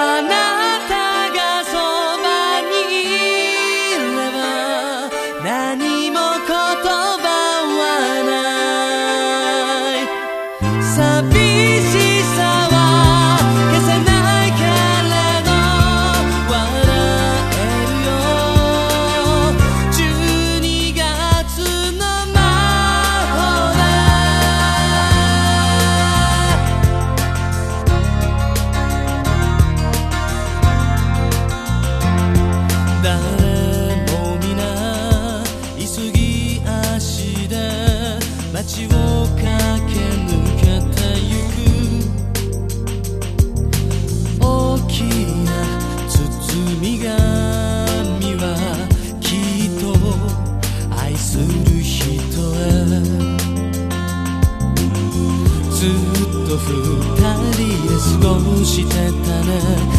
Another 足で街を駆け抜けてゆく。大きな包み紙はきっと愛する人へ。ずっと二人で過ごしてたね。